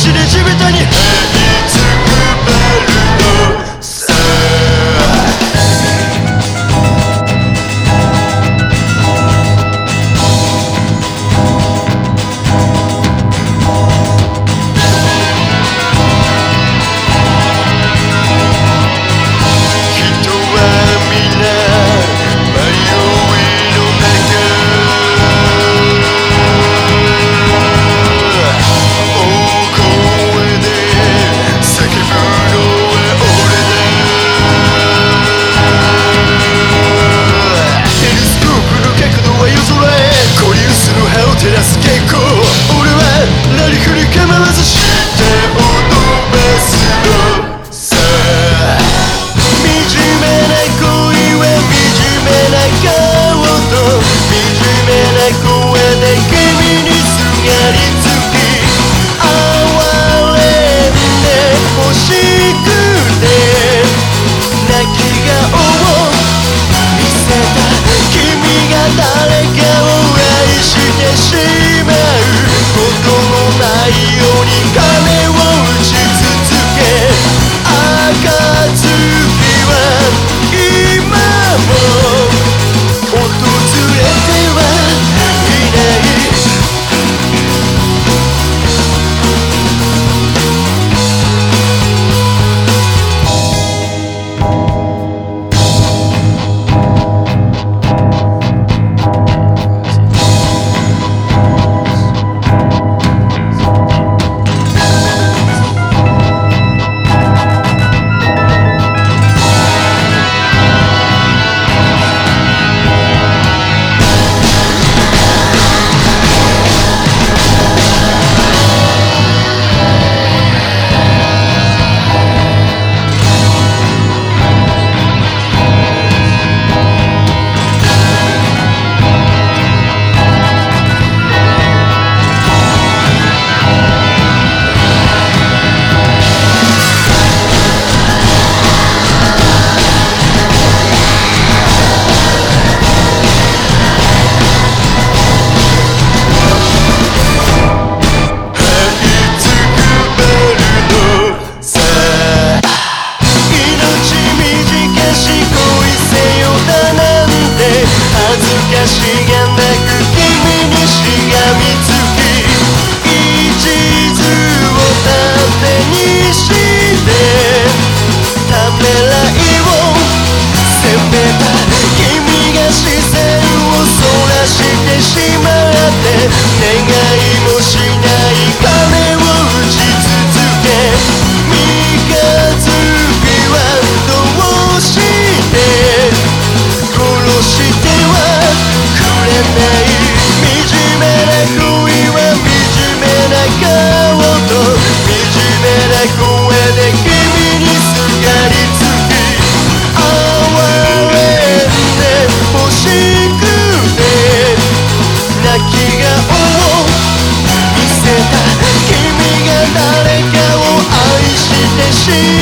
死に地べたに太陽に輝してしまって願いもし she